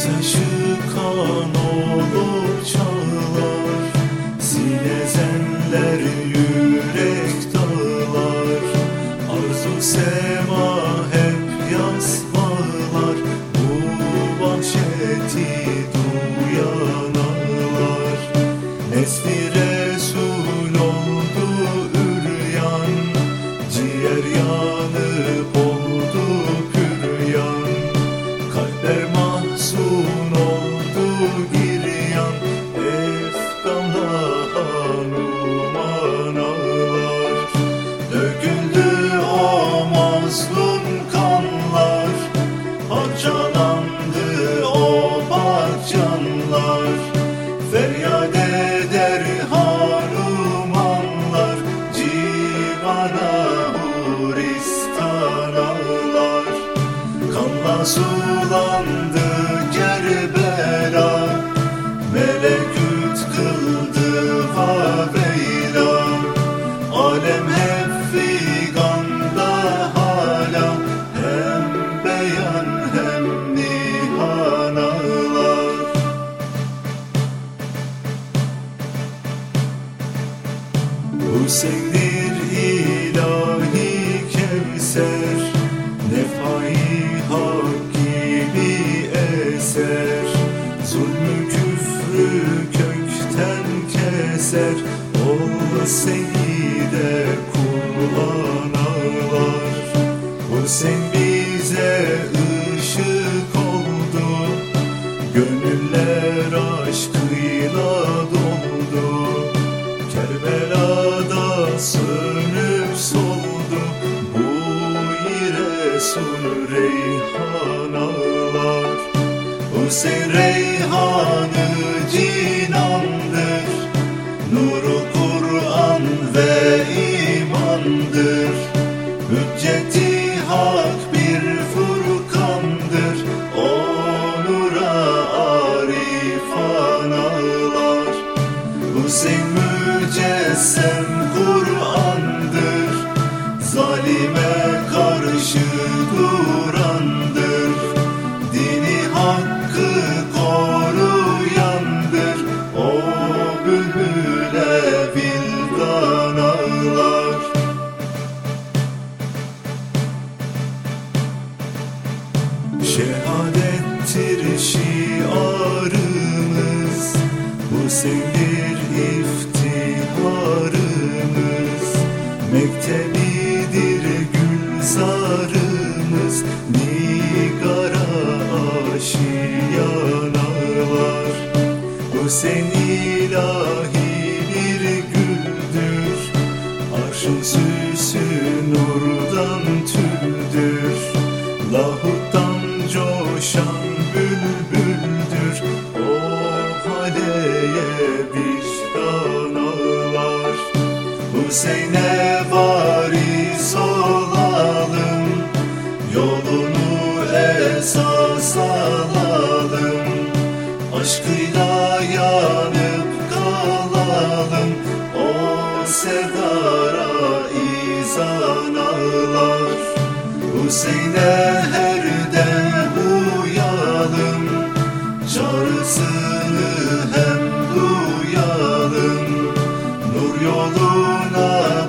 Gözyaşı kan olup çağlar Feryat eder hanumanlar Civana huristan ağlar. Kanla sulandı Melekut kıldı Vaveyla Hüseyin'dir ilahi kevser Nefai hak gibi eser. Zulmü küfrü kökten keser. Ol seyyide Kur'an ağlar. Hüseyin bize Reyhan ağlar. Hüseyin Reyhan'ı cinandır. Nuru Kur'an ve imandır. Hücceti hak bir furkandır. O nura arifan ağlar. Hüseyin mücessem Kur'an'dır. Zalime Şehadettir şiarımız Hüseyin'dir iftiharımız. Mektebidir gülzarımız Nigara aşiyan ağlar Hüseyin ilahi bir güldür Arşın süsü nurdan tüldür. Lahuttan Hüseyin'e varis olalım Yolunu esas alalım. Aşkıyla yanıp kalalım O sevdara izan ağlar Hüseyin'e love.